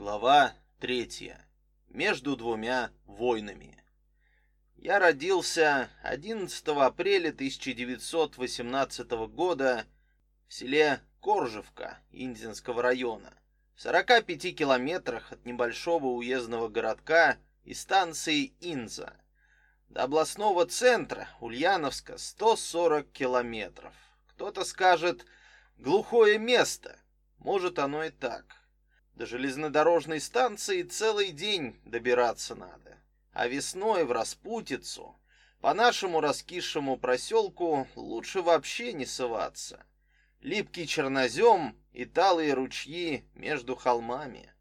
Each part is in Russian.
Глава третья. Между двумя войнами. Я родился 11 апреля 1918 года в селе Коржевка Индинского района, в 45 километрах от небольшого уездного городка и станции Инза. До областного центра Ульяновска 140 километров. Кто-то скажет «глухое место». Может, оно и так. До железнодорожной станции целый день добираться надо. А весной в распутицу по нашему раскисшему проселку лучше вообще не соваться. Липкий чернозем и талые ручьи между холмами.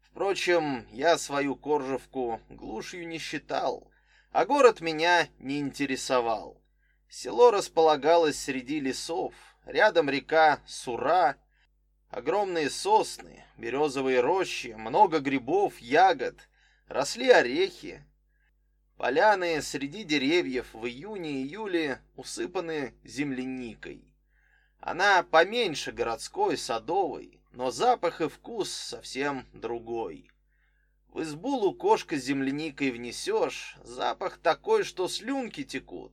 Впрочем, я свою Коржевку глушью не считал, а город меня не интересовал. Село располагалось среди лесов, рядом река Сура, огромные сосны, березовые рощи, много грибов, ягод, росли орехи. Поляны среди деревьев в июне-июле усыпаны земляникой. Она поменьше городской, садовой, но запах и вкус совсем другой. В избу лукошко с земляникой внесешь, запах такой, что слюнки текут.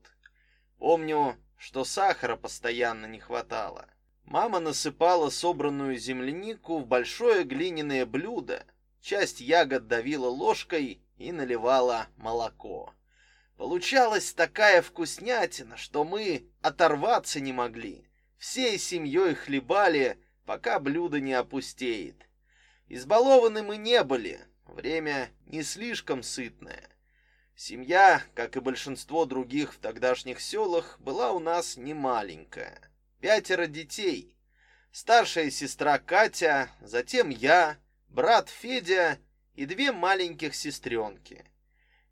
Помню, что сахара постоянно не хватало. Мама насыпала собранную землянику в большое глиняное блюдо, часть ягод давила ложкой и наливала молоко. Получалась такая вкуснятина, что мы оторваться не могли. Всей семьей хлебали, пока блюдо не опустеет. Избалованы мы не были, время не слишком сытное. Семья, как и большинство других в тогдашних селах, была у нас не маленькая. Пятеро детей. Старшая сестра Катя, затем я, брат Федя и две маленьких сестренки.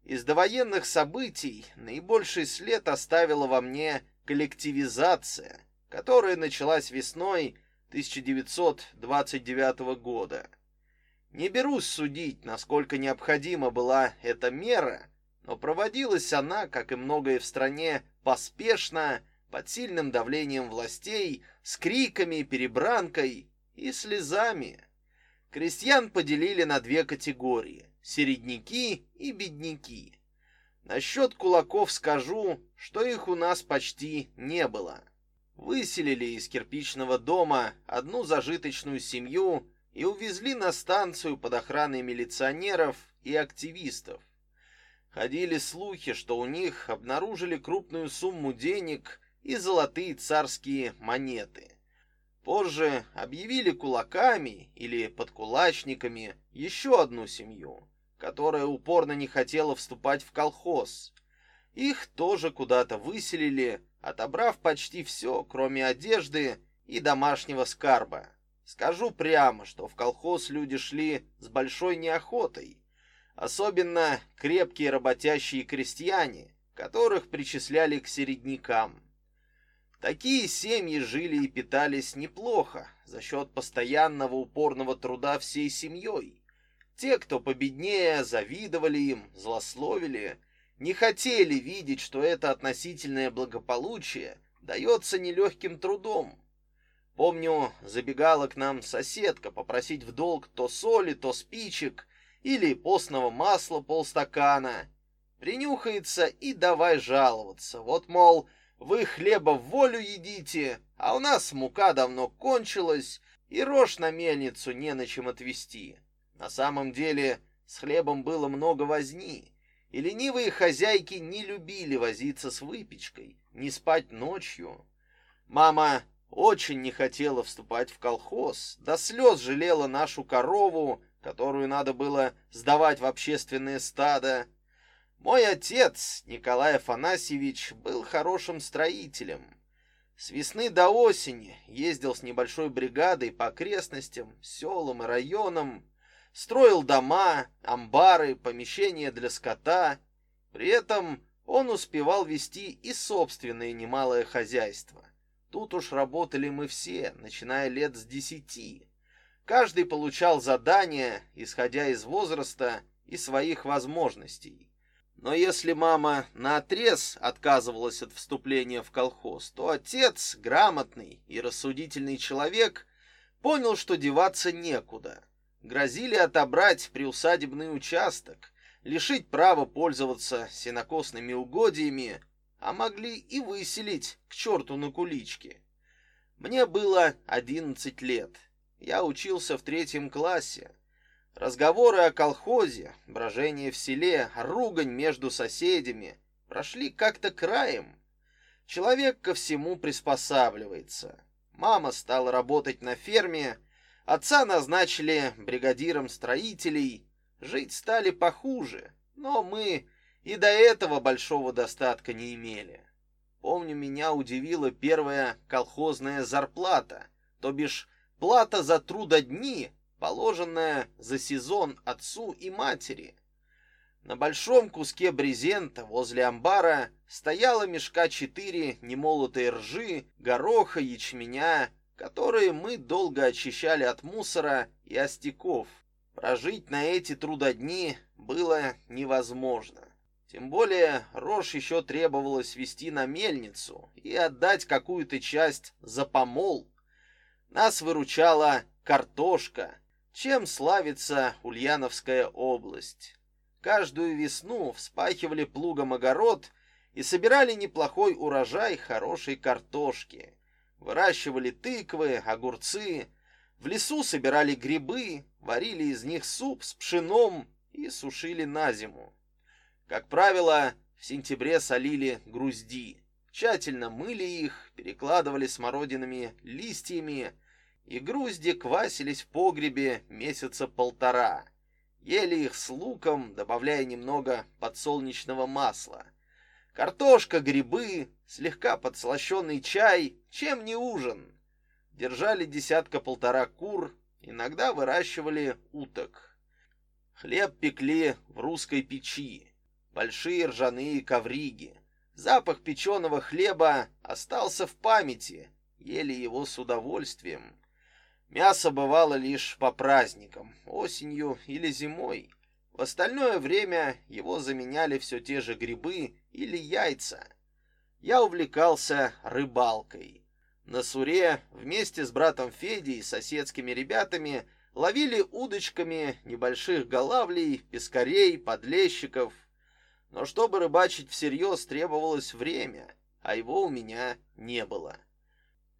Из довоенных событий наибольший след оставила во мне коллективизация, которая началась весной 1929 года. Не берусь судить, насколько необходима была эта мера, но проводилась она, как и многое в стране, поспешно, под сильным давлением властей, с криками, перебранкой и слезами. Крестьян поделили на две категории — середняки и бедняки. Насчет кулаков скажу, что их у нас почти не было. Выселили из кирпичного дома одну зажиточную семью и увезли на станцию под охраной милиционеров и активистов. Ходили слухи, что у них обнаружили крупную сумму денег и золотые царские монеты. Позже объявили кулаками или подкулачниками еще одну семью, которая упорно не хотела вступать в колхоз. Их тоже куда-то выселили, отобрав почти все, кроме одежды и домашнего скарба. Скажу прямо, что в колхоз люди шли с большой неохотой, особенно крепкие работящие крестьяне, которых причисляли к середнякам. Такие семьи жили и питались неплохо за счет постоянного упорного труда всей семьей. Те, кто победнее, завидовали им, злословили, не хотели видеть, что это относительное благополучие дается нелегким трудом. Помню, забегала к нам соседка попросить в долг то соли, то спичек или постного масла полстакана. Принюхается и давай жаловаться. Вот, мол, вы хлеба в волю едите, а у нас мука давно кончилась, и рожь на мельницу не на чем отвезти. На самом деле с хлебом было много возни, и ленивые хозяйки не любили возиться с выпечкой, не спать ночью. Мама очень не хотела вступать в колхоз, до слез жалела нашу корову, которую надо было сдавать в общественное стадо. Мой отец, Николай Афанасьевич, был хорошим строителем. С весны до осени ездил с небольшой бригадой по окрестностям, селам и районам, строил дома, амбары, помещения для скота. При этом он успевал вести и собственное немалое хозяйство. Тут уж работали мы все, начиная лет с десяти. Каждый получал задания, исходя из возраста и своих возможностей. Но если мама наотрез отказывалась от вступления в колхоз, то отец, грамотный и рассудительный человек, понял, что деваться некуда. грозили отобрать приусадебный участок, лишить права пользоваться сенокосными угодьями, а могли и выселить к черту на куличке. Мне было 11 лет. Я учился в третьем классе. Разговоры о колхозе, брожение в селе, ругань между соседями прошли как-то краем. Человек ко всему приспосабливается. Мама стала работать на ферме, отца назначили бригадиром строителей, жить стали похуже, но мы и до этого большого достатка не имели. Помню, меня удивила первая колхозная зарплата, то бишь плата за трудодни, положенная за сезон отцу и матери. На большом куске брезента возле амбара стояло мешка четыре немолотой ржи, гороха, ячменя, которые мы долго очищали от мусора и остяков. Прожить на эти трудодни было невозможно. Тем более рожь еще требовалось вести на мельницу и отдать какую-то часть за помол. Нас выручала картошка, чем славится Ульяновская область. Каждую весну вспахивали плугом огород и собирали неплохой урожай хорошей картошки. Выращивали тыквы, огурцы, в лесу собирали грибы, варили из них суп с пшеном и сушили на зиму. Как правило, в сентябре солили грузди. Тщательно мыли их, перекладывали смородинами листьями, и грузди квасились в погребе месяца полтора. Ели их с луком, добавляя немного подсолнечного масла. Картошка, грибы, слегка подслащенный чай, чем не ужин. Держали десятка-полтора кур, иногда выращивали уток. Хлеб пекли в русской печи большие ржаные ковриги. Запах печеного хлеба остался в памяти, ели его с удовольствием. Мясо бывало лишь по праздникам, осенью или зимой. В остальное время его заменяли все те же грибы или яйца. Я увлекался рыбалкой. На Суре вместе с братом Федей и соседскими ребятами ловили удочками небольших голавлей, пескарей, подлещиков, но чтобы рыбачить всерьез требовалось время, а его у меня не было.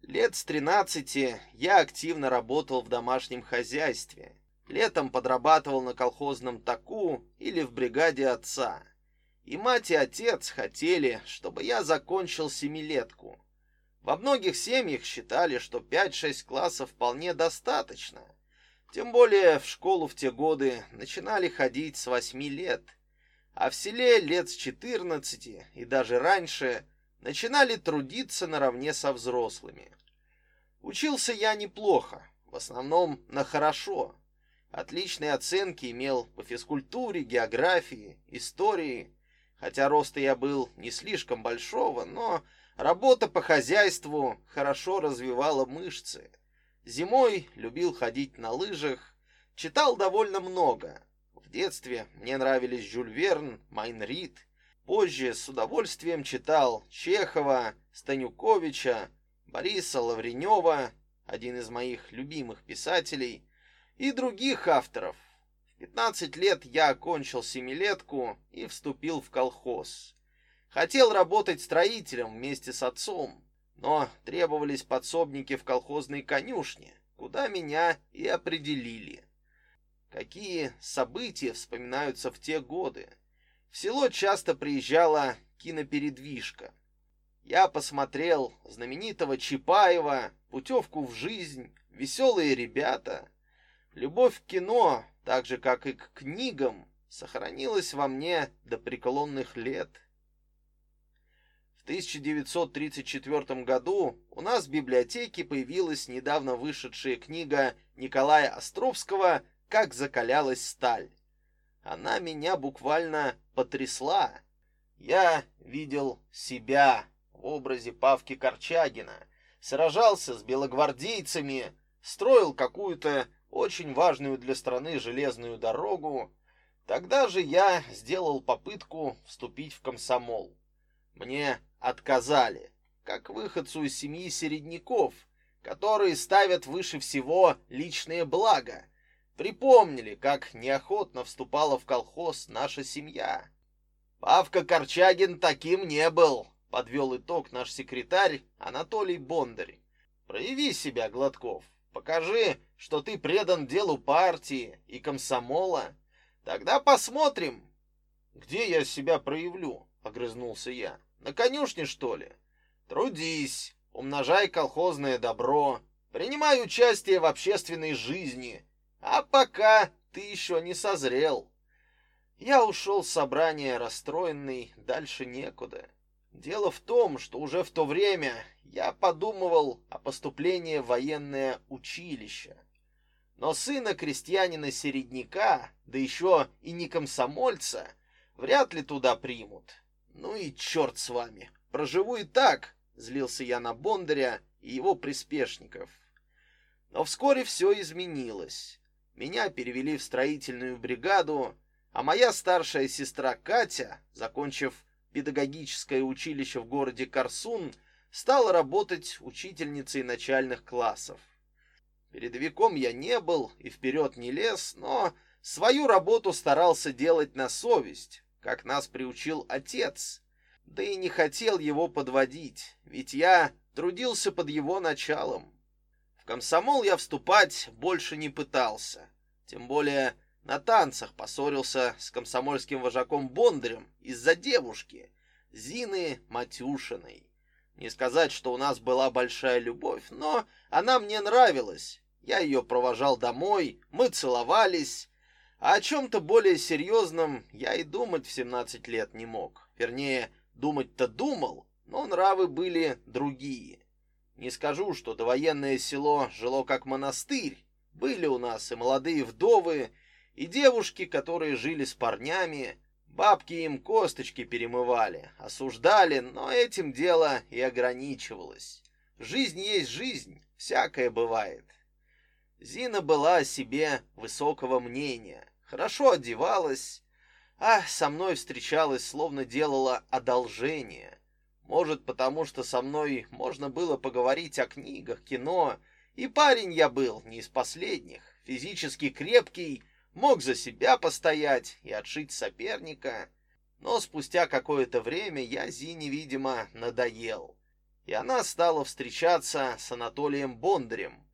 Лет с 13 я активно работал в домашнем хозяйстве. Летом подрабатывал на колхозном таку или в бригаде отца. И мать и отец хотели, чтобы я закончил семилетку. Во многих семьях считали, что 5-6 классов вполне достаточно. Тем более в школу в те годы начинали ходить с 8 лет а в селе лет с 14 и даже раньше начинали трудиться наравне со взрослыми. Учился я неплохо, в основном на хорошо. Отличные оценки имел по физкультуре, географии, истории, хотя роста я был не слишком большого, но работа по хозяйству хорошо развивала мышцы. Зимой любил ходить на лыжах, читал довольно много, в детстве мне нравились Жюль Верн, Майн Рид. Позже с удовольствием читал Чехова, Станюковича, Бориса Лавренева, один из моих любимых писателей, и других авторов. В 15 лет я окончил семилетку и вступил в колхоз. Хотел работать строителем вместе с отцом, но требовались подсобники в колхозной конюшне, куда меня и определили. Какие события вспоминаются в те годы? В село часто приезжала кинопередвижка. Я посмотрел знаменитого Чапаева, путевку в жизнь, веселые ребята. Любовь к кино, так же как и к книгам, сохранилась во мне до преклонных лет. В 1934 году у нас в библиотеке появилась недавно вышедшая книга Николая Островского как закалялась сталь. Она меня буквально потрясла. Я видел себя в образе Павки Корчагина, сражался с белогвардейцами, строил какую-то очень важную для страны железную дорогу. Тогда же я сделал попытку вступить в комсомол. Мне отказали, как выходцу из семьи середняков, которые ставят выше всего личное благо — Припомнили, как неохотно вступала в колхоз наша семья. Павка Корчагин таким не был, подвел итог наш секретарь Анатолий Бондарь. Прояви себя, Гладков. Покажи, что ты предан делу партии и комсомола. Тогда посмотрим. Где я себя проявлю? огрызнулся я. На конюшне, что ли? Трудись, умножай колхозное добро, принимай участие в общественной жизни. А пока ты еще не созрел. Я ушел с собрания расстроенный, дальше некуда. Дело в том, что уже в то время я подумывал о поступлении в военное училище. Но сына крестьянина-середняка, да еще и не комсомольца, вряд ли туда примут. Ну и черт с вами, проживу и так, злился я на Бондаря и его приспешников. Но вскоре все изменилось. Меня перевели в строительную бригаду, а моя старшая сестра Катя, закончив педагогическое училище в городе Корсун, стала работать учительницей начальных классов. Передовиком я не был и вперед не лез, но свою работу старался делать на совесть, как нас приучил отец. Да и не хотел его подводить, ведь я трудился под его началом. Комсомол я вступать больше не пытался. Тем более на танцах поссорился с комсомольским вожаком Бондарем из-за девушки, Зины Матюшиной. Не сказать, что у нас была большая любовь, но она мне нравилась. Я ее провожал домой, мы целовались, а о чем-то более серьезном я и думать в 17 лет не мог. Вернее, думать-то думал, но нравы были другие. Не скажу, что довоенное село жило как монастырь. Были у нас и молодые вдовы, и девушки, которые жили с парнями. Бабки им косточки перемывали, осуждали, но этим дело и ограничивалось. Жизнь есть жизнь, всякое бывает. Зина была о себе высокого мнения, хорошо одевалась, а со мной встречалась, словно делала одолжение. Может, потому что со мной можно было поговорить о книгах, кино, и парень я был не из последних, физически крепкий, мог за себя постоять и отшить соперника. Но спустя какое-то время я Зине, видимо, надоел, и она стала встречаться с Анатолием Бондарем,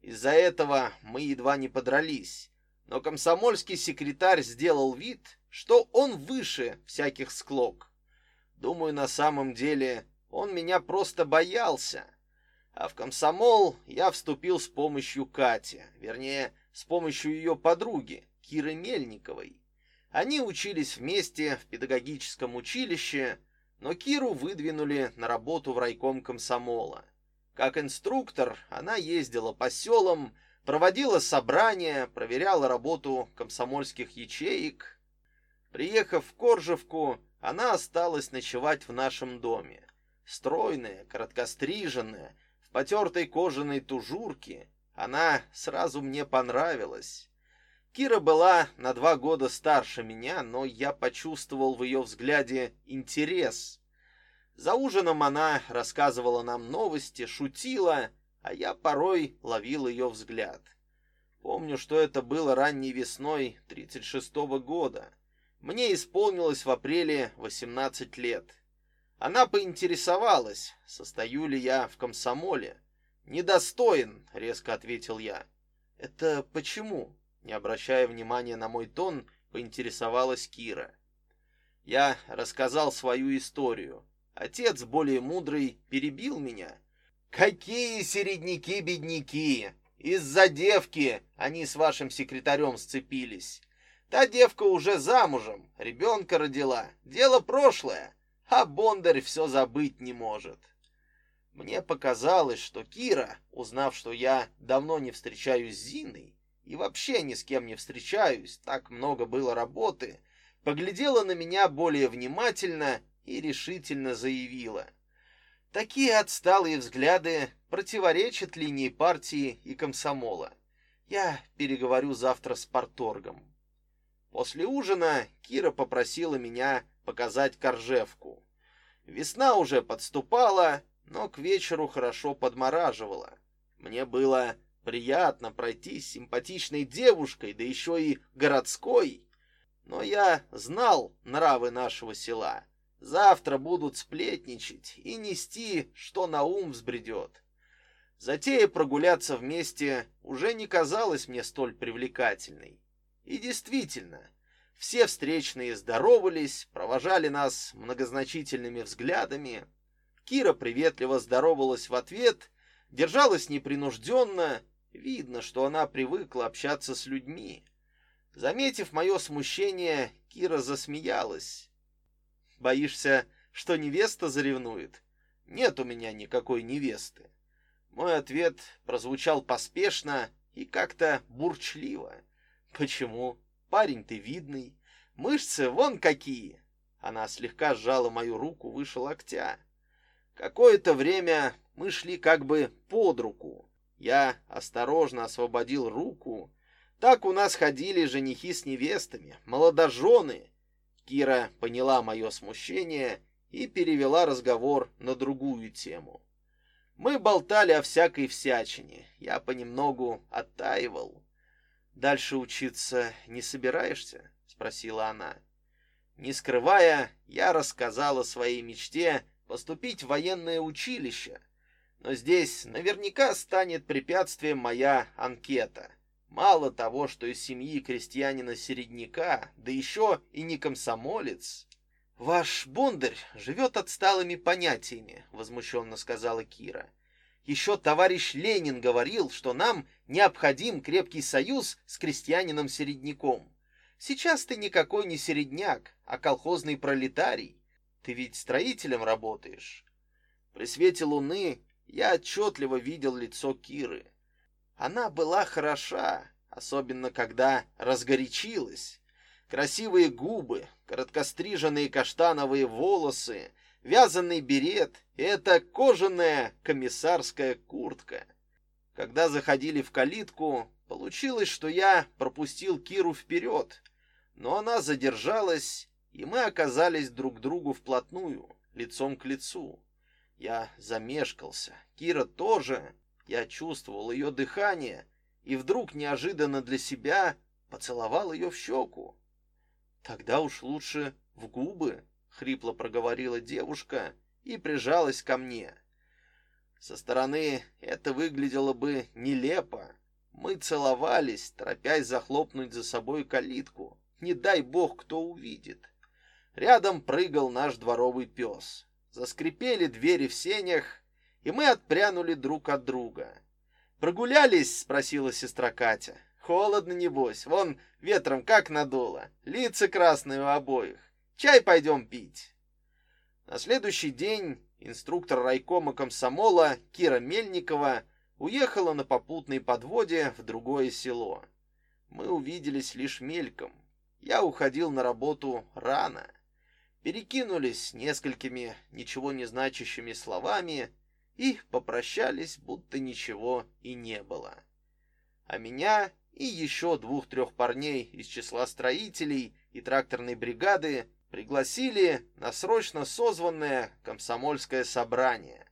из-за этого мы едва не подрались. Но комсомольский секретарь сделал вид, что он выше всяких склок. Думаю, на самом деле он меня просто боялся. А в комсомол я вступил с помощью Кати, вернее, с помощью ее подруги, Киры Мельниковой. Они учились вместе в педагогическом училище, но Киру выдвинули на работу в райком комсомола. Как инструктор она ездила по селам, проводила собрания, проверяла работу комсомольских ячеек. Приехав в Коржевку, она осталась ночевать в нашем доме. Стройная, короткостриженная, в потертой кожаной тужурке, она сразу мне понравилась. Кира была на два года старше меня, но я почувствовал в ее взгляде интерес. За ужином она рассказывала нам новости, шутила, а я порой ловил ее взгляд. Помню, что это было ранней весной 36-го года. Мне исполнилось в апреле 18 лет. Она поинтересовалась, состою ли я в комсомоле. «Недостоин», — резко ответил я. «Это почему?» Не обращая внимания на мой тон, поинтересовалась Кира. Я рассказал свою историю. Отец, более мудрый, перебил меня. Какие середняки-бедняки! Из-за девки они с вашим секретарем сцепились. Та девка уже замужем, ребенка родила. Дело прошлое, а Бондарь все забыть не может. Мне показалось, что Кира, узнав, что я давно не встречаюсь с Зиной и вообще ни с кем не встречаюсь, так много было работы, поглядела на меня более внимательно и решительно заявила. Такие отсталые взгляды противоречат линии партии и комсомола. Я переговорю завтра с парторгом. После ужина Кира попросила меня показать Коржевку. Весна уже подступала, но к вечеру хорошо подмораживала. Мне было приятно пройти с симпатичной девушкой, да еще и городской. Но я знал нравы нашего села. Завтра будут сплетничать и нести, что на ум взбредет. Затея прогуляться вместе уже не казалась мне столь привлекательной. И действительно, все встречные здоровались, провожали нас многозначительными взглядами. Кира приветливо здоровалась в ответ, держалась непринужденно. Видно, что она привыкла общаться с людьми. Заметив мое смущение, Кира засмеялась. «Боишься, что невеста заревнует?» «Нет у меня никакой невесты». Мой ответ прозвучал поспешно и как-то бурчливо. Почему? Парень ты видный, мышцы вон какие. Она слегка сжала мою руку выше локтя. Какое-то время мы шли как бы под руку. Я осторожно освободил руку. Так у нас ходили женихи с невестами, молодожены. Кира поняла мое смущение и перевела разговор на другую тему. Мы болтали о всякой всячине. Я понемногу оттаивал. Дальше учиться не собираешься? спросила она. Не скрывая, я рассказал о своей мечте поступить в военное училище. Но здесь наверняка станет препятствием моя анкета. Мало того, что из семьи крестьянина-середняка, да еще и не комсомолец. Ваш Бондарь живет отсталыми понятиями, возмущенно сказала Кира. Еще товарищ Ленин говорил, что нам необходим крепкий союз с крестьянином-середняком. Сейчас ты никакой не середняк, а колхозный пролетарий. Ты ведь строителем работаешь. При свете луны я отчетливо видел лицо Киры. Она была хороша, особенно когда разгорячилась. Красивые губы, короткостриженные каштановые волосы, вязаный берет и эта кожаная комиссарская куртка. Когда заходили в калитку, получилось, что я пропустил Киру вперед, но она задержалась, и мы оказались друг другу вплотную, лицом к лицу. Я замешкался, Кира тоже. Я чувствовал ее дыхание и вдруг неожиданно для себя поцеловал ее в щеку. Тогда уж лучше в губы, хрипло проговорила девушка и прижалась ко мне. Со стороны это выглядело бы нелепо. Мы целовались, торопясь захлопнуть за собой калитку. Не дай бог, кто увидит. Рядом прыгал наш дворовый пес. Заскрипели двери в сенях, и мы отпрянули друг от друга. «Прогулялись?» — спросила сестра Катя. «Холодно, небось. Вон ветром как надуло. Лица красные у обоих. Чай пойдем пить. На следующий день инструктор райкома комсомола Кира Мельникова уехала на попутной подводе в другое село. Мы увиделись лишь мельком. Я уходил на работу рано. Перекинулись несколькими ничего не значащими словами и попрощались, будто ничего и не было. А меня и еще двух-трех парней из числа строителей и тракторной бригады пригласили на срочно созванное комсомольское собрание.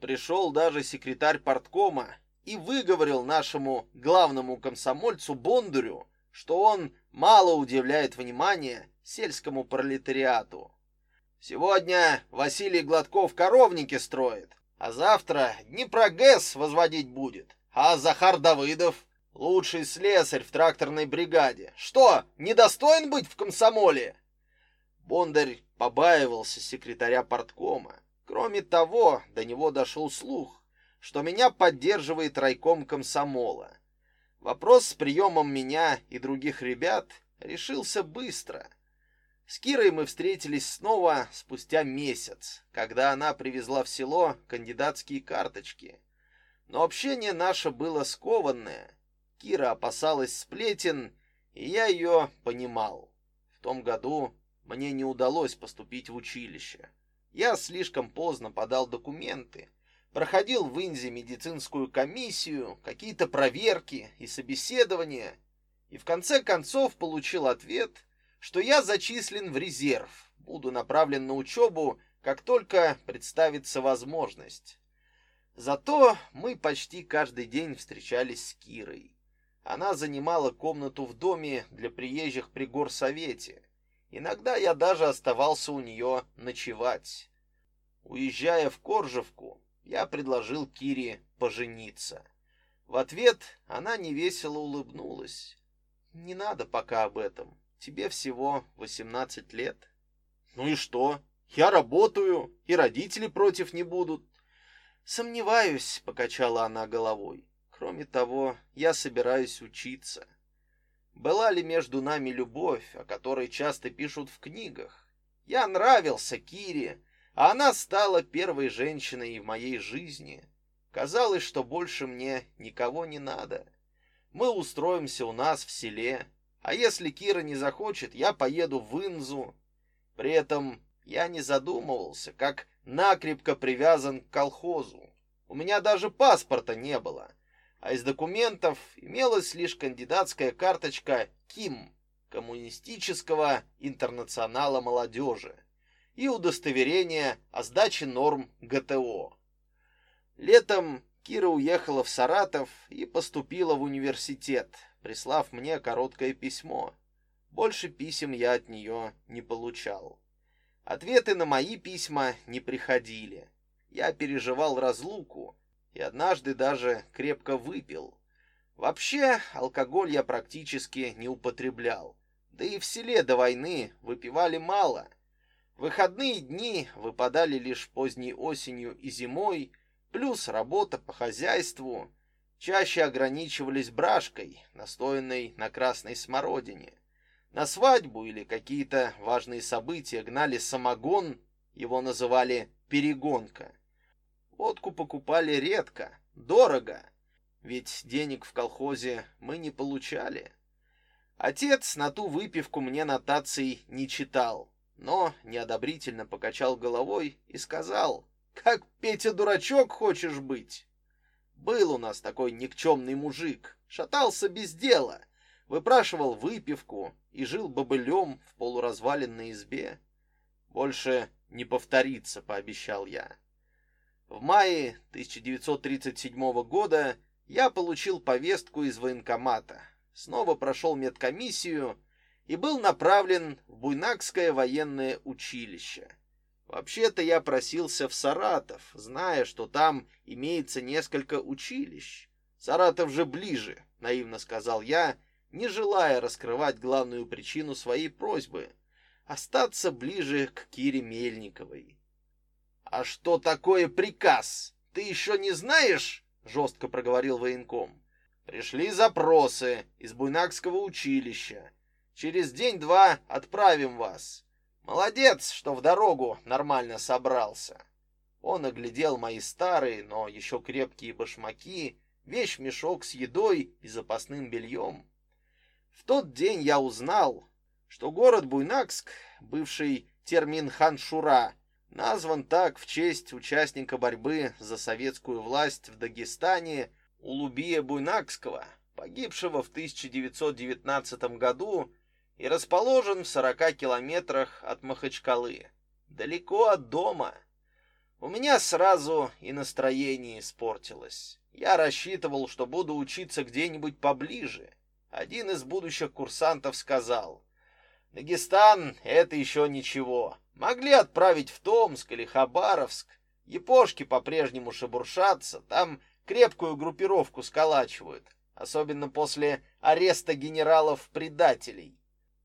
Пришел даже секретарь парткома и выговорил нашему главному комсомольцу Бондарю, что он мало удивляет внимание сельскому пролетариату. Сегодня Василий Гладков коровники строит, а завтра Днепрогэс возводить будет. А Захар Давыдов лучший слесарь в тракторной бригаде. Что, недостоин быть в комсомоле? Бондарь побаивался секретаря парткома. Кроме того, до него дошел слух, что меня поддерживает райком комсомола. Вопрос с приемом меня и других ребят решился быстро. С Кирой мы встретились снова спустя месяц, когда она привезла в село кандидатские карточки. Но общение наше было скованное. Кира опасалась сплетен, и я ее понимал. В том году мне не удалось поступить в училище. Я слишком поздно подал документы, проходил в Инзе медицинскую комиссию, какие-то проверки и собеседования, и в конце концов получил ответ, что я зачислен в резерв, буду направлен на учебу, как только представится возможность. Зато мы почти каждый день встречались с Кирой. Она занимала комнату в доме для приезжих при горсовете. Иногда я даже оставался у нее ночевать. Уезжая в Коржевку, я предложил Кире пожениться. В ответ она невесело улыбнулась. «Не надо пока об этом. Тебе всего 18 лет». «Ну и что? Я работаю, и родители против не будут». «Сомневаюсь», — покачала она головой. «Кроме того, я собираюсь учиться». Была ли между нами любовь, о которой часто пишут в книгах? Я нравился Кире, а она стала первой женщиной в моей жизни. Казалось, что больше мне никого не надо. Мы устроимся у нас в селе, а если Кира не захочет, я поеду в Инзу. При этом я не задумывался, как накрепко привязан к колхозу. У меня даже паспорта не было а из документов имелась лишь кандидатская карточка КИМ Коммунистического интернационала молодежи и удостоверение о сдаче норм ГТО. Летом Кира уехала в Саратов и поступила в университет, прислав мне короткое письмо. Больше писем я от нее не получал. Ответы на мои письма не приходили. Я переживал разлуку, и однажды даже крепко выпил. Вообще, алкоголь я практически не употреблял. Да и в селе до войны выпивали мало. Выходные дни выпадали лишь поздней осенью и зимой, плюс работа по хозяйству. Чаще ограничивались брашкой, настоянной на красной смородине. На свадьбу или какие-то важные события гнали самогон, его называли перегонка. Водку покупали редко, дорого, ведь денег в колхозе мы не получали. Отец на ту выпивку мне нотаций не читал, но неодобрительно покачал головой и сказал, «Как Петя дурачок хочешь быть?» Был у нас такой никчемный мужик, шатался без дела, выпрашивал выпивку и жил бобылем в полуразваленной избе. Больше не повторится, пообещал я. В мае 1937 года я получил повестку из военкомата, снова прошел медкомиссию и был направлен в Буйнакское военное училище. Вообще-то я просился в Саратов, зная, что там имеется несколько училищ. Саратов же ближе, наивно сказал я, не желая раскрывать главную причину своей просьбы остаться ближе к Кире Мельниковой. «А что такое приказ? Ты еще не знаешь?» — жестко проговорил военком. «Пришли запросы из Буйнакского училища. Через день-два отправим вас. Молодец, что в дорогу нормально собрался». Он оглядел мои старые, но еще крепкие башмаки, вещь-мешок с едой и запасным бельем. В тот день я узнал, что город Буйнакск, бывший термин Ханшура, назван так в честь участника борьбы за советскую власть в Дагестане Улубия Буйнакского, погибшего в 1919 году и расположен в 40 километрах от Махачкалы, далеко от дома. У меня сразу и настроение испортилось. Я рассчитывал, что буду учиться где-нибудь поближе. Один из будущих курсантов сказал: "Дагестан это еще ничего. Могли отправить в Томск или Хабаровск. Япошки по-прежнему шебуршатся, там крепкую группировку сколачивают, особенно после ареста генералов-предателей.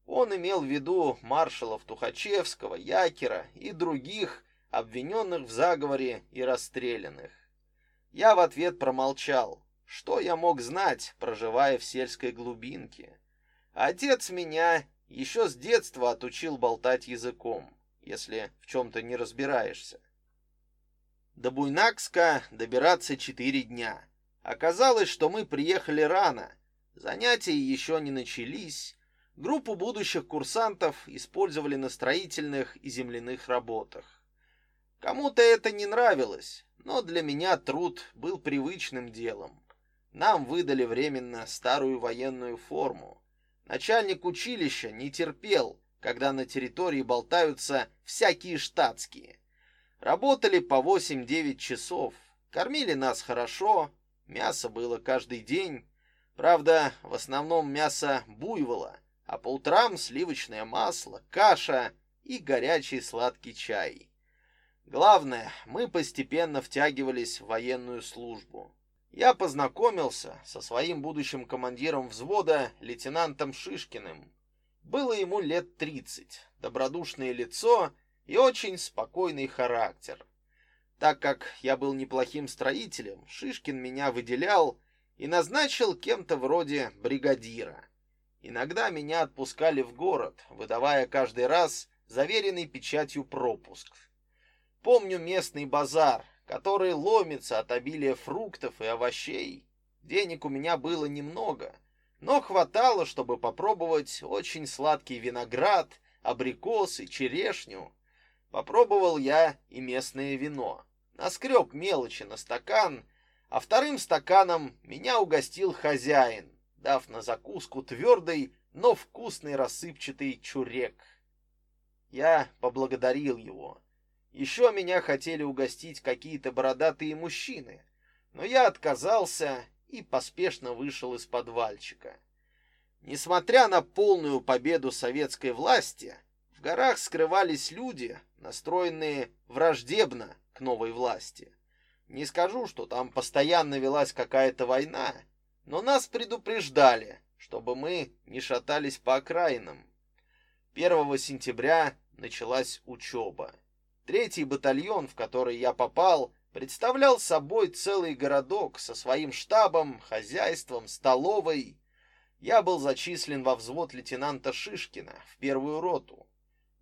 Он имел в виду маршалов Тухачевского, Якера и других, обвиненных в заговоре и расстрелянных. Я в ответ промолчал. Что я мог знать, проживая в сельской глубинке? Отец меня еще с детства отучил болтать языком если в чем-то не разбираешься. До Буйнакска добираться четыре дня. Оказалось, что мы приехали рано. Занятия еще не начались. Группу будущих курсантов использовали на строительных и земляных работах. Кому-то это не нравилось, но для меня труд был привычным делом. Нам выдали временно старую военную форму. Начальник училища не терпел, когда на территории болтаются всякие штатские. Работали по 8-9 часов. Кормили нас хорошо, мясо было каждый день. Правда, в основном мясо буйвола, а по утрам сливочное масло, каша и горячий сладкий чай. Главное, мы постепенно втягивались в военную службу. Я познакомился со своим будущим командиром взвода, лейтенантом Шишкиным. Было ему лет тридцать, добродушное лицо и очень спокойный характер. Так как я был неплохим строителем, Шишкин меня выделял и назначил кем-то вроде бригадира. Иногда меня отпускали в город, выдавая каждый раз заверенный печатью пропуск. Помню местный базар, который ломится от обилия фруктов и овощей. Денег у меня было немного, но хватало, чтобы попробовать очень сладкий виноград, абрикосы, черешню. Попробовал я и местное вино. Наскреб мелочи на стакан, а вторым стаканом меня угостил хозяин, дав на закуску твердый, но вкусный рассыпчатый чурек. Я поблагодарил его. Еще меня хотели угостить какие-то бородатые мужчины, но я отказался и поспешно вышел из подвальчика. Несмотря на полную победу советской власти, в горах скрывались люди, настроенные враждебно к новой власти. Не скажу, что там постоянно велась какая-то война, но нас предупреждали, чтобы мы не шатались по окраинам. 1 сентября началась учеба. Третий батальон, в который я попал, представлял собой целый городок со своим штабом, хозяйством, столовой. Я был зачислен во взвод лейтенанта Шишкина в первую роту.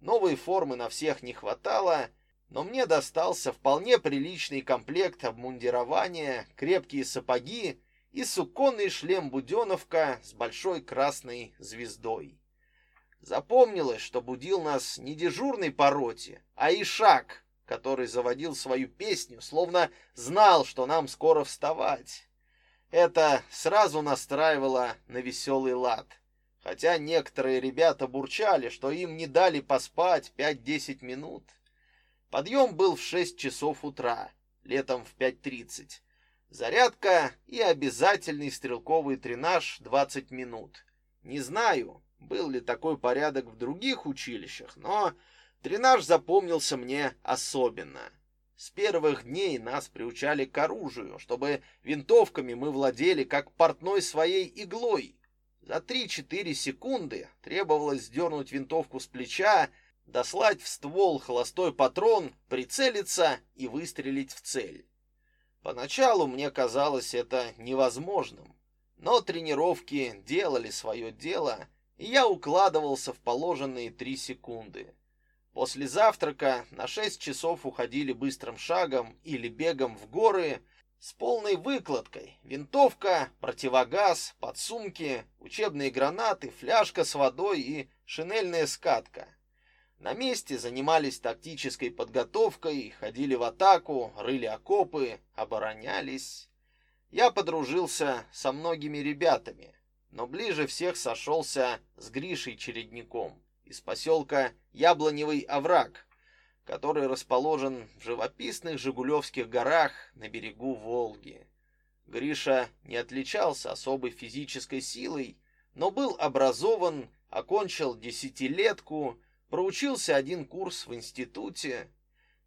Новой формы на всех не хватало, но мне достался вполне приличный комплект обмундирования, крепкие сапоги и суконный шлем Буденовка с большой красной звездой. Запомнилось, что будил нас не дежурный по роте, а Ишак, который заводил свою песню, словно знал, что нам скоро вставать. Это сразу настраивало на веселый лад. Хотя некоторые ребята бурчали, что им не дали поспать 5-10 минут. Подъем был в 6 часов утра, летом в 5.30. Зарядка и обязательный стрелковый тренаж 20 минут. Не знаю, был ли такой порядок в других училищах, но тренаж запомнился мне особенно. С первых дней нас приучали к оружию, чтобы винтовками мы владели как портной своей иглой. За 3-4 секунды требовалось сдернуть винтовку с плеча, дослать в ствол холостой патрон, прицелиться и выстрелить в цель. Поначалу мне казалось это невозможным, но тренировки делали свое дело — и я укладывался в положенные три секунды. После завтрака на шесть часов уходили быстрым шагом или бегом в горы с полной выкладкой. Винтовка, противогаз, подсумки, учебные гранаты, фляжка с водой и шинельная скатка. На месте занимались тактической подготовкой, ходили в атаку, рыли окопы, оборонялись. Я подружился со многими ребятами но ближе всех сошелся с Гришей Чередником из поселка Яблоневый овраг, который расположен в живописных Жигулевских горах на берегу Волги. Гриша не отличался особой физической силой, но был образован, окончил десятилетку, проучился один курс в институте.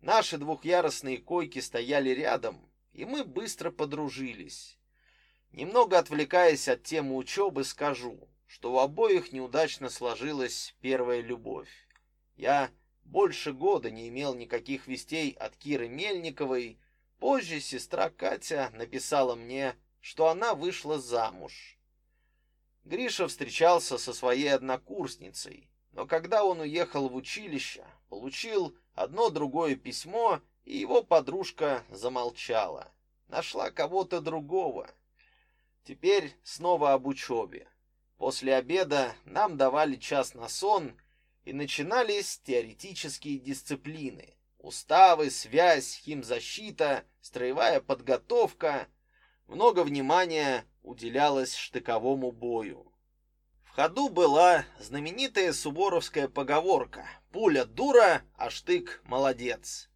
Наши двухъярусные койки стояли рядом, и мы быстро подружились. Немного отвлекаясь от темы учебы, скажу, что у обоих неудачно сложилась первая любовь. Я больше года не имел никаких вестей от Киры Мельниковой. Позже сестра Катя написала мне, что она вышла замуж. Гриша встречался со своей однокурсницей, но когда он уехал в училище, получил одно другое письмо, и его подружка замолчала. Нашла кого-то другого. Теперь снова об учебе. После обеда нам давали час на сон, и начинались теоретические дисциплины. Уставы, связь, химзащита, строевая подготовка. Много внимания уделялось штыковому бою. В ходу была знаменитая суборовская поговорка «Пуля дура, а штык молодец».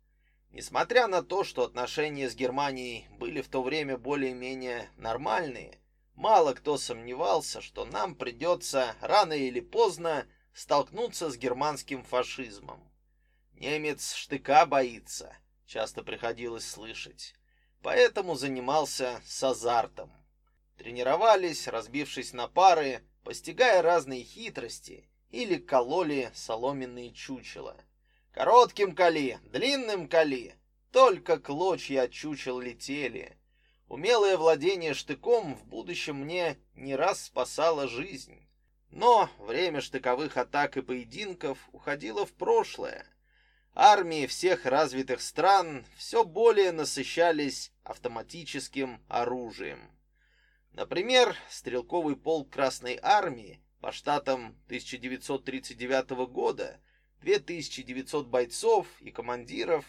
Несмотря на то, что отношения с Германией были в то время более-менее нормальные, мало кто сомневался, что нам придется рано или поздно столкнуться с германским фашизмом. Немец штыка боится, часто приходилось слышать. Поэтому занимался с азартом. Тренировались, разбившись на пары, постигая разные хитрости или кололи соломенные чучела. Коротким кали, длинным кали, только клочья чучел летели. Умелое владение штыком в будущем мне не раз спасало жизнь. Но время штыковых атак и поединков уходило в прошлое. Армии всех развитых стран все более насыщались автоматическим оружием. Например, стрелковый полк Красной армии по штатам 1939 года 2900 бойцов и командиров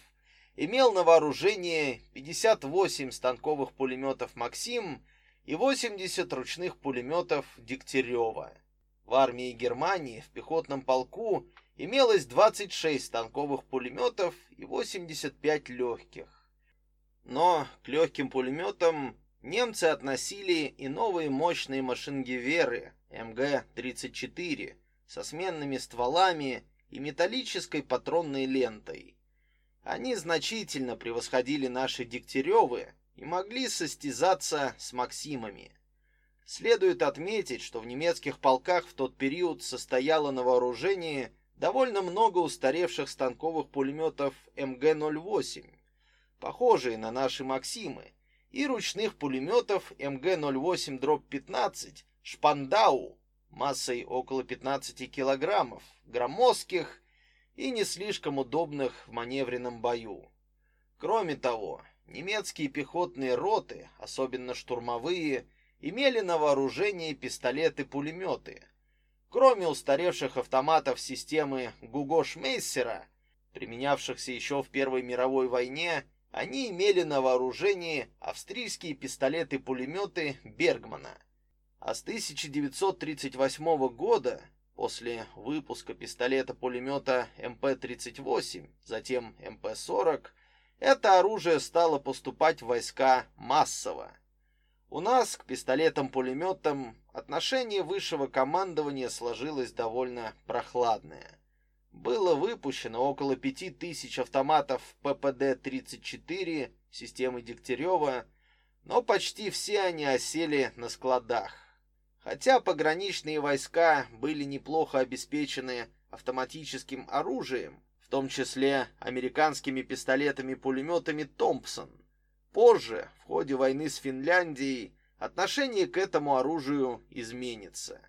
имел на вооружении 58 станковых пулеметов «Максим» и 80 ручных пулеметов «Дегтярева». В армии Германии в пехотном полку имелось 26 станковых пулеметов и 85 легких. Но к легким пулеметам немцы относили и новые мощные машингеверы МГ-34 со сменными стволами и металлической патронной лентой. Они значительно превосходили наши Дегтяревы и могли состязаться с Максимами. Следует отметить, что в немецких полках в тот период состояло на вооружении довольно много устаревших станковых пулеметов МГ-08, похожие на наши Максимы, и ручных пулеметов МГ-08-15 «Шпандау» массой около 15 килограммов, громоздких и не слишком удобных в маневренном бою. Кроме того, немецкие пехотные роты, особенно штурмовые, имели на вооружении пистолеты-пулеметы. Кроме устаревших автоматов системы Гугош-Мейссера, применявшихся еще в Первой мировой войне, они имели на вооружении австрийские пистолеты-пулеметы Бергмана. А с 1938 года, после выпуска пистолета-пулемета МП-38, затем МП-40, это оружие стало поступать в войска массово. У нас к пистолетам-пулеметам отношение высшего командования сложилось довольно прохладное. Было выпущено около 5000 автоматов ППД-34 системы Дегтярева, но почти все они осели на складах. Хотя пограничные войска были неплохо обеспечены автоматическим оружием, в том числе американскими пистолетами-пулеметами «Томпсон», Позже, в ходе войны с Финляндией, отношение к этому оружию изменится.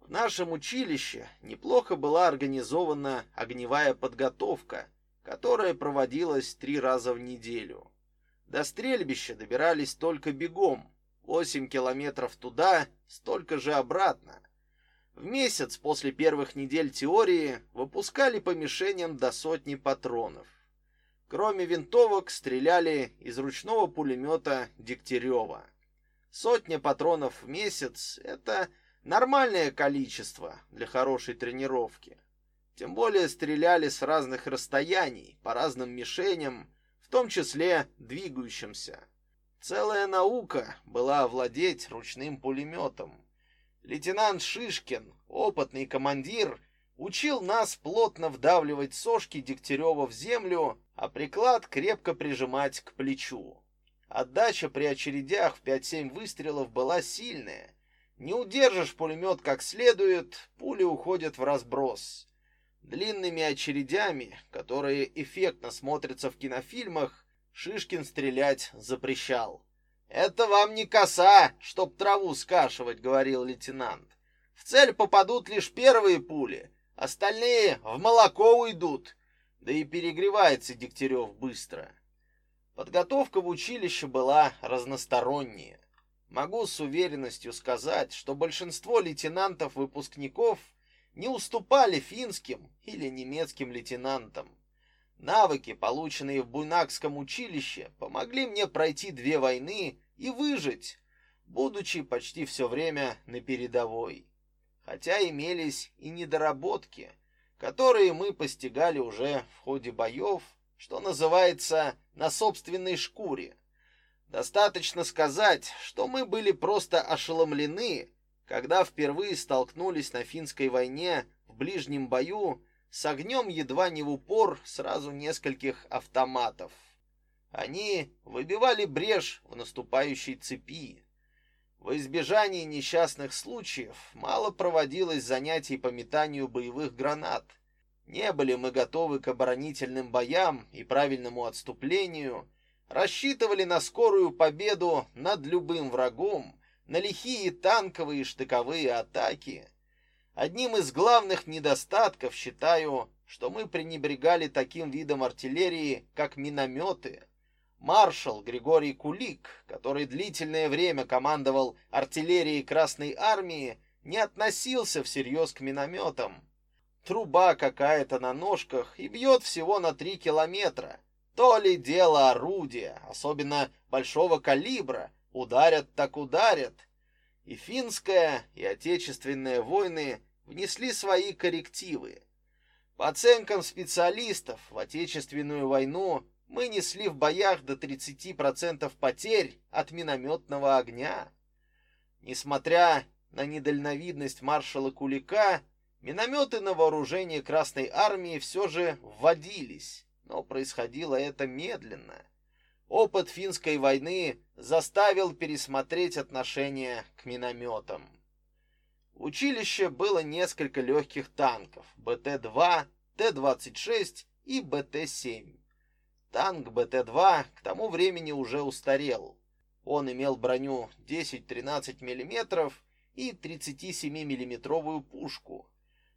В нашем училище неплохо была организована огневая подготовка, которая проводилась три раза в неделю. До стрельбища добирались только бегом, 8 километров туда, столько же обратно. В месяц после первых недель теории выпускали по мишеням до сотни патронов. Кроме винтовок стреляли из ручного пулемета Дегтярева. Сотня патронов в месяц — это нормальное количество для хорошей тренировки. Тем более стреляли с разных расстояний, по разным мишеням, в том числе двигающимся. Целая наука была овладеть ручным пулеметом. Лейтенант Шишкин, опытный командир, учил нас плотно вдавливать сошки Дегтярева в землю, а приклад крепко прижимать к плечу. Отдача при очередях в 5-7 выстрелов была сильная. Не удержишь пулемет как следует, пули уходят в разброс. Длинными очередями, которые эффектно смотрятся в кинофильмах, Шишкин стрелять запрещал. «Это вам не коса, чтоб траву скашивать», — говорил лейтенант. «В цель попадут лишь первые пули, остальные в молоко уйдут, да и перегревается Дегтярев быстро. Подготовка в училище была разносторонняя. Могу с уверенностью сказать, что большинство лейтенантов-выпускников не уступали финским или немецким лейтенантам. Навыки, полученные в Буйнакском училище, помогли мне пройти две войны и выжить, будучи почти все время на передовой. Хотя имелись и недоработки – которые мы постигали уже в ходе боев, что называется, на собственной шкуре. Достаточно сказать, что мы были просто ошеломлены, когда впервые столкнулись на финской войне в ближнем бою с огнем едва не в упор сразу нескольких автоматов. Они выбивали брешь в наступающей цепи. В избежании несчастных случаев мало проводилось занятий по метанию боевых гранат. Не были мы готовы к оборонительным боям и правильному отступлению, рассчитывали на скорую победу над любым врагом, на лихие танковые и штыковые атаки. Одним из главных недостатков считаю, что мы пренебрегали таким видом артиллерии, как минометы. Маршал Григорий Кулик, который длительное время командовал артиллерией Красной армии, не относился всерьез к минометам. Труба какая-то на ножках и бьет всего на три километра. То ли дело орудия, особенно большого калибра, ударят так ударят. И финская, и отечественные войны внесли свои коррективы. По оценкам специалистов, в Отечественную войну мы несли в боях до 30% потерь от минометного огня. Несмотря на недальновидность маршала Кулика, минометы на вооружение Красной армии все же вводились, но происходило это медленно. Опыт финской войны заставил пересмотреть отношение к минометам. Училище было несколько легких танков БТ-2, Т-26 и БТ-7. Танк БТ-2 к тому времени уже устарел. Он имел броню 10-13 мм и 37 миллиметровую пушку.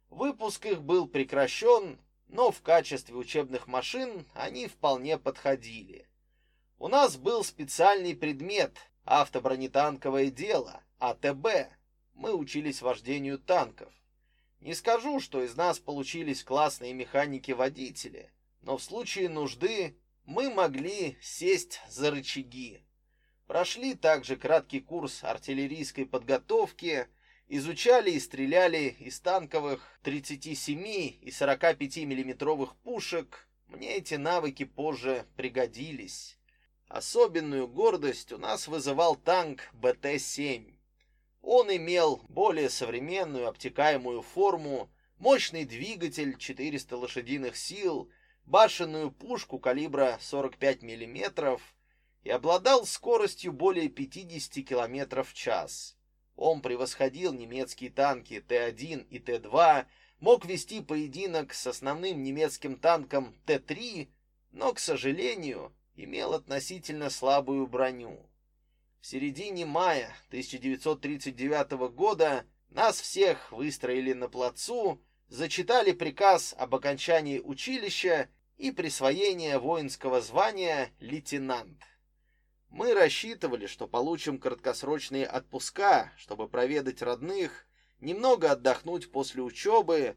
Выпуск их был прекращен, но в качестве учебных машин они вполне подходили. У нас был специальный предмет автобронетанковое дело, АТБ. Мы учились вождению танков. Не скажу, что из нас получились классные механики-водители, но в случае нужды мы могли сесть за рычаги. Прошли также краткий курс артиллерийской подготовки, изучали и стреляли из танковых 37 и 45 миллиметровых пушек. Мне эти навыки позже пригодились. Особенную гордость у нас вызывал танк БТ-7. Он имел более современную обтекаемую форму, мощный двигатель 400 лошадиных сил — башенную пушку калибра 45 мм и обладал скоростью более 50 км в час. Он превосходил немецкие танки Т-1 и Т-2, мог вести поединок с основным немецким танком Т-3, но, к сожалению, имел относительно слабую броню. В середине мая 1939 года нас всех выстроили на плацу, зачитали приказ об окончании училища и присвоения воинского звания лейтенант. Мы рассчитывали, что получим краткосрочные отпуска, чтобы проведать родных, немного отдохнуть после учебы,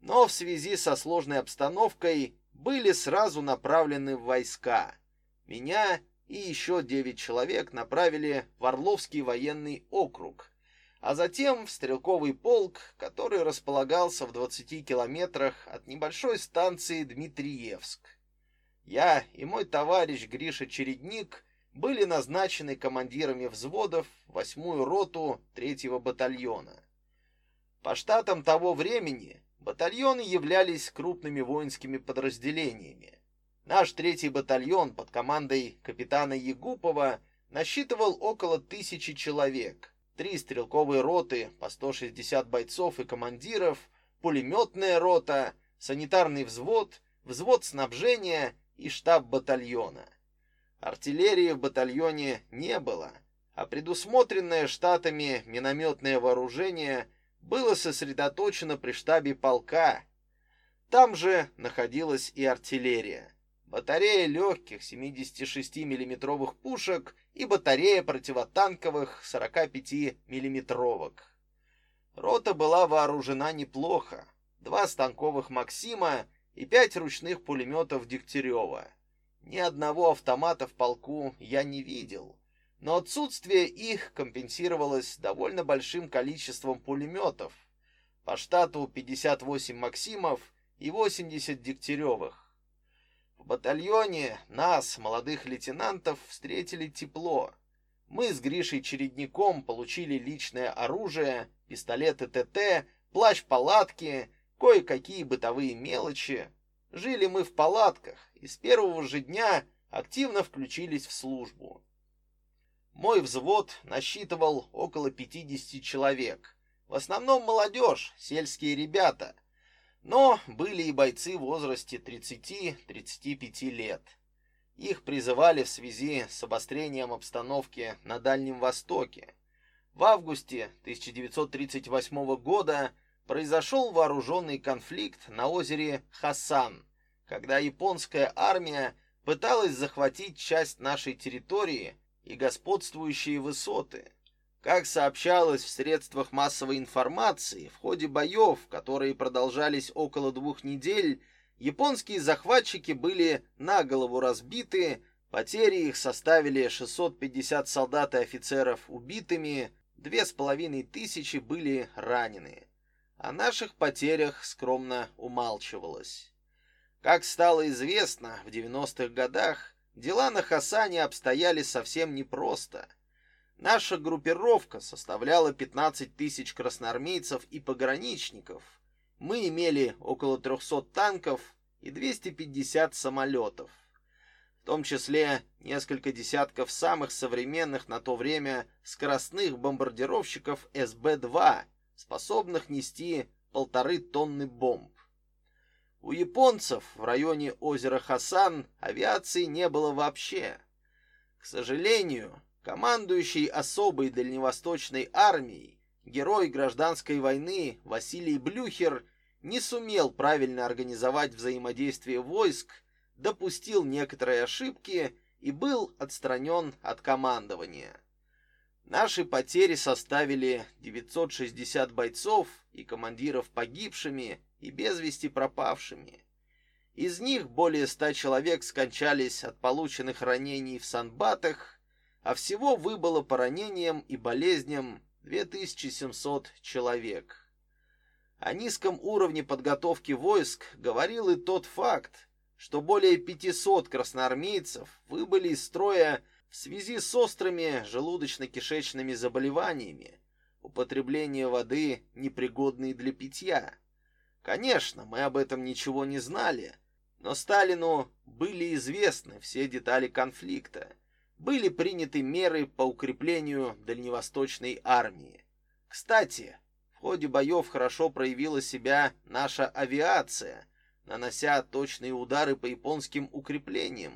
но в связи со сложной обстановкой были сразу направлены в войска. Меня и еще девять человек направили в Орловский военный округ, а затем в стрелковый полк, который располагался в 20 километрах от небольшой станции Дмитриевск. Я и мой товарищ Гриша Чередник были назначены командирами взводов в 8-ю роту 3-го батальона. По штатам того времени батальоны являлись крупными воинскими подразделениями. Наш третий батальон под командой капитана Егупова насчитывал около тысячи человек три стрелковые роты по 160 бойцов и командиров, пулеметная рота, санитарный взвод, взвод снабжения и штаб батальона. Артиллерии в батальоне не было, а предусмотренное штатами минометное вооружение было сосредоточено при штабе полка. Там же находилась и артиллерия. Батарея легких 76 миллиметровых пушек и батарея противотанковых 45 миллиметровок. Рота была вооружена неплохо. Два станковых «Максима» и пять ручных пулеметов Дегтярева. Ни одного автомата в полку я не видел, но отсутствие их компенсировалось довольно большим количеством пулеметов. По штату 58 «Максимов» и 80 Дегтяревых. В батальоне нас, молодых лейтенантов, встретили тепло. Мы с Гришей Чередником получили личное оружие, пистолеты ТТ, плащ-палатки, кое-какие бытовые мелочи. Жили мы в палатках и с первого же дня активно включились в службу. Мой взвод насчитывал около 50 человек. В основном молодежь, сельские ребята. Но были и бойцы в возрасте 30-35 лет. Их призывали в связи с обострением обстановки на Дальнем Востоке. В августе 1938 года произошел вооруженный конфликт на озере Хасан, когда японская армия пыталась захватить часть нашей территории и господствующие высоты. Как сообщалось в средствах массовой информации, в ходе боев, которые продолжались около двух недель, японские захватчики были на голову разбиты, потери их составили 650 солдат и офицеров убитыми, две с половиной тысячи были ранены. О наших потерях скромно умалчивалось. Как стало известно, в 90-х годах дела на Хасане обстояли совсем непросто. Наша группировка составляла 15 тысяч красноармейцев и пограничников. Мы имели около 300 танков и 250 самолетов. В том числе несколько десятков самых современных на то время скоростных бомбардировщиков СБ-2, способных нести полторы тонны бомб. У японцев в районе озера Хасан авиации не было вообще. К сожалению, командующий особой дальневосточной армией, герой гражданской войны Василий Блюхер не сумел правильно организовать взаимодействие войск, допустил некоторые ошибки и был отстранен от командования. Наши потери составили 960 бойцов и командиров погибшими и без вести пропавшими. Из них более ста человек скончались от полученных ранений в Санбатах, а всего выбыло по ранениям и болезням 2700 человек. О низком уровне подготовки войск говорил и тот факт, что более 500 красноармейцев выбыли из строя в связи с острыми желудочно-кишечными заболеваниями, употребление воды, непригодной для питья. Конечно, мы об этом ничего не знали, но Сталину были известны все детали конфликта. Были приняты меры по укреплению дальневосточной армии. Кстати, в ходе боев хорошо проявила себя наша авиация, нанося точные удары по японским укреплениям.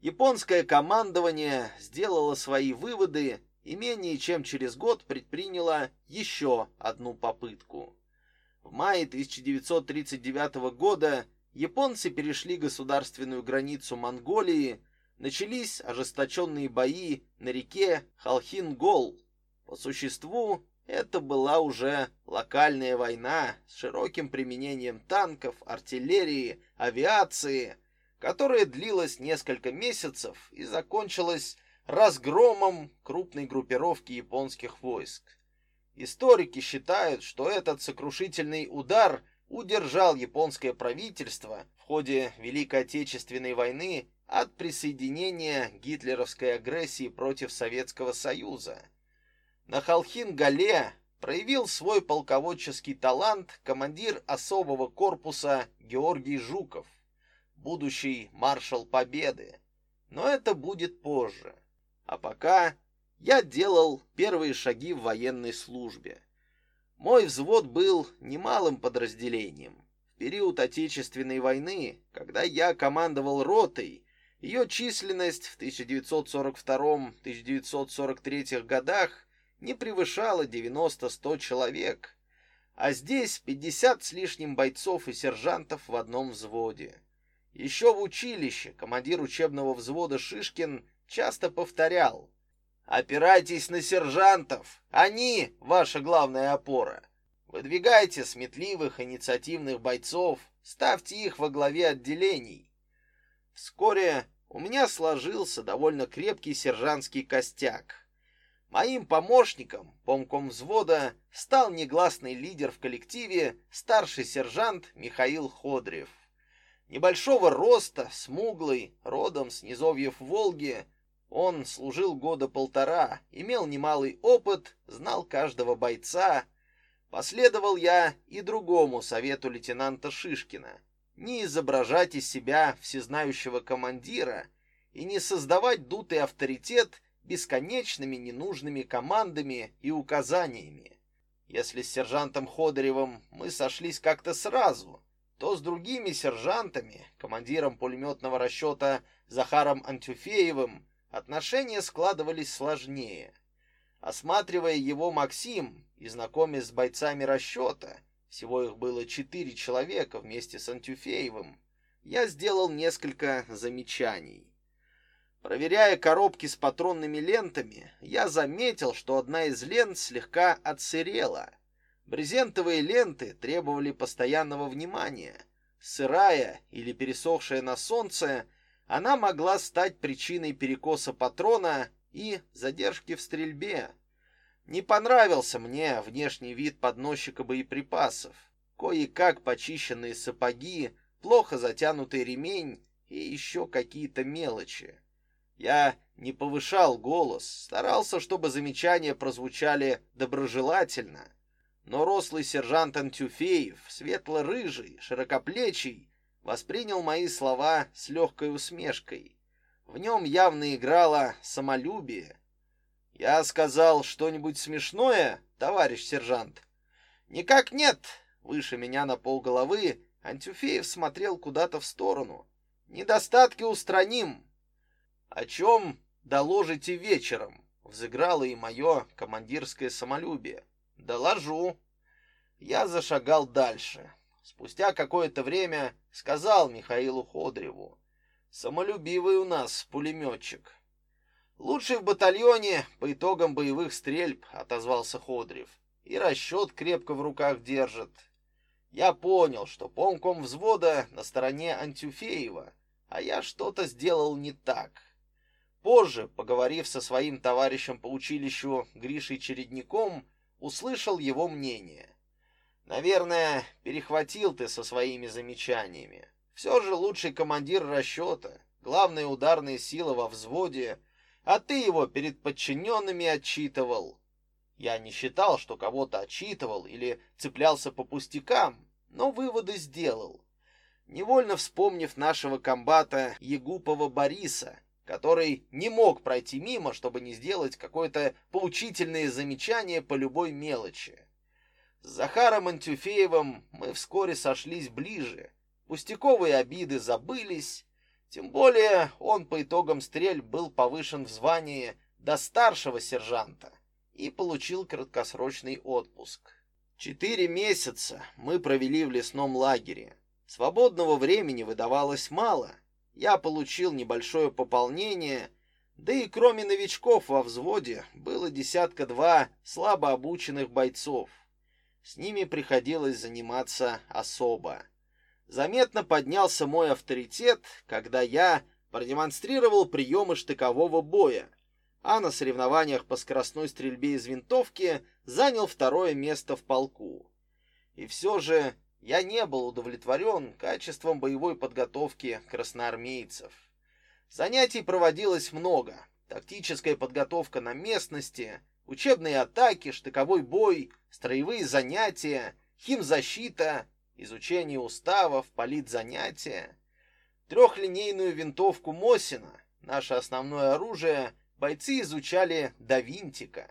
Японское командование сделало свои выводы и менее чем через год предприняло еще одну попытку. В мае 1939 года японцы перешли государственную границу Монголии, начались ожесточенные бои на реке Халхин-Гол. По существу, это была уже локальная война с широким применением танков, артиллерии, авиации – которая длилась несколько месяцев и закончилась разгромом крупной группировки японских войск. Историки считают, что этот сокрушительный удар удержал японское правительство в ходе Великой Отечественной войны от присоединения гитлеровской агрессии против Советского Союза. На Халхин-Гале проявил свой полководческий талант командир особого корпуса Георгий Жуков будущий маршал Победы. Но это будет позже. А пока я делал первые шаги в военной службе. Мой взвод был немалым подразделением. В период Отечественной войны, когда я командовал ротой, ее численность в 1942-1943 годах не превышала 90-100 человек, а здесь 50 с лишним бойцов и сержантов в одном взводе. Еще в училище командир учебного взвода Шишкин часто повторял «Опирайтесь на сержантов, они ваша главная опора. Выдвигайте сметливых инициативных бойцов, ставьте их во главе отделений». Вскоре у меня сложился довольно крепкий сержантский костяк. Моим помощником, помком взвода, стал негласный лидер в коллективе, старший сержант Михаил Ходрев. Небольшого роста, смуглый, родом с низовьев Волги, он служил года полтора, имел немалый опыт, знал каждого бойца. Последовал я и другому совету лейтенанта Шишкина. Не изображать из себя всезнающего командира и не создавать дутый авторитет бесконечными ненужными командами и указаниями. Если с сержантом Ходоревым мы сошлись как-то сразу, то с другими сержантами, командиром пулеметного расчета Захаром Антюфеевым, отношения складывались сложнее. Осматривая его Максим и знакомясь с бойцами расчета, всего их было четыре человека вместе с Антюфеевым, я сделал несколько замечаний. Проверяя коробки с патронными лентами, я заметил, что одна из лент слегка отсырела — Брезентовые ленты требовали постоянного внимания. Сырая или пересохшая на солнце, она могла стать причиной перекоса патрона и задержки в стрельбе. Не понравился мне внешний вид подносчика боеприпасов. Кое-как почищенные сапоги, плохо затянутый ремень и еще какие-то мелочи. Я не повышал голос, старался, чтобы замечания прозвучали доброжелательно. Но рослый сержант Антюфеев, светло-рыжий, широкоплечий, воспринял мои слова с легкой усмешкой. В нем явно играло самолюбие. Я сказал что-нибудь смешное, товарищ сержант. Никак нет. Выше меня на полголовы Антюфеев смотрел куда-то в сторону. Недостатки устраним. О чем доложите вечером? Взыграло и мое командирское самолюбие. Доложу. Я зашагал дальше. Спустя какое-то время сказал Михаилу Ходреву. Самолюбивый у нас пулеметчик. Лучший в батальоне по итогам боевых стрельб, отозвался Ходрев. И расчет крепко в руках держит. Я понял, что помком взвода на стороне Антюфеева, а я что-то сделал не так. Позже, поговорив со своим товарищем по училищу Гришей Чередником, услышал его мнение. Наверное, перехватил ты со своими замечаниями. Все же лучший командир расчета, главная ударная сила во взводе, а ты его перед подчиненными отчитывал. Я не считал, что кого-то отчитывал или цеплялся по пустякам, но выводы сделал. Невольно вспомнив нашего комбата Егупова Бориса, который не мог пройти мимо, чтобы не сделать какое-то поучительное замечание по любой мелочи. С Захаром Антюфеевым мы вскоре сошлись ближе. Пустяковые обиды забылись, тем более он по итогам стрельб был повышен в звании до старшего сержанта и получил краткосрочный отпуск. Четыре месяца мы провели в лесном лагере. Свободного времени выдавалось мало — я получил небольшое пополнение, да и кроме новичков во взводе было десятка-два слабо обученных бойцов. С ними приходилось заниматься особо. Заметно поднялся мой авторитет, когда я продемонстрировал приемы штыкового боя, а на соревнованиях по скоростной стрельбе из винтовки занял второе место в полку. И все же я не был удовлетворен качеством боевой подготовки красноармейцев. Занятий проводилось много. Тактическая подготовка на местности, учебные атаки, штыковой бой, строевые занятия, химзащита, изучение уставов, политзанятия. Трехлинейную винтовку Мосина, наше основное оружие, бойцы изучали до винтика.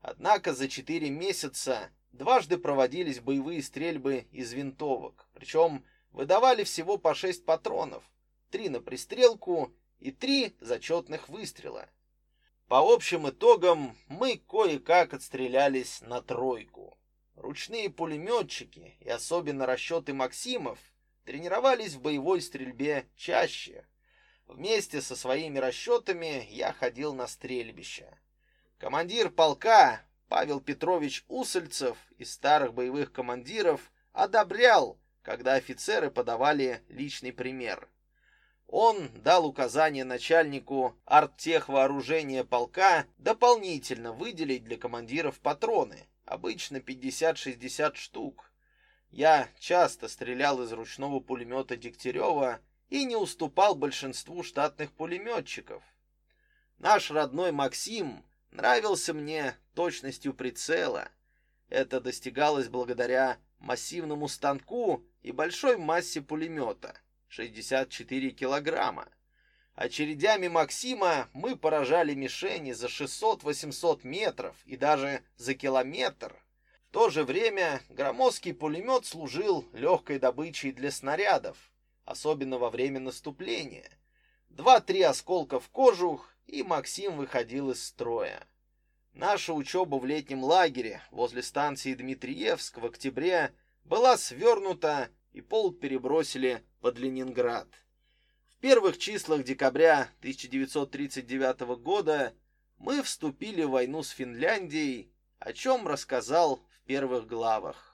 Однако за четыре месяца Дважды проводились боевые стрельбы из винтовок, причем выдавали всего по шесть патронов, три на пристрелку и три зачетных выстрела. По общим итогам мы кое-как отстрелялись на тройку. Ручные пулеметчики и особенно расчеты Максимов тренировались в боевой стрельбе чаще. Вместе со своими расчетами я ходил на стрельбище. Командир полка Павел Петрович Усольцев из старых боевых командиров одобрял, когда офицеры подавали личный пример. Он дал указание начальнику арттехвооружения полка дополнительно выделить для командиров патроны, обычно 50-60 штук. Я часто стрелял из ручного пулемета Дегтярева и не уступал большинству штатных пулеметчиков. Наш родной Максим нравился мне точностью прицела. Это достигалось благодаря массивному станку и большой массе пулемета — 64 килограмма. Очередями Максима мы поражали мишени за 600-800 метров и даже за километр. В то же время громоздкий пулемет служил легкой добычей для снарядов, особенно во время наступления. Два-три осколка в кожух, и Максим выходил из строя. Наша учеба в летнем лагере возле станции Дмитриевск в октябре была свернута, и полк перебросили под Ленинград первых числах декабря 1939 года мы вступили в войну с Финляндией, о чем рассказал в первых главах.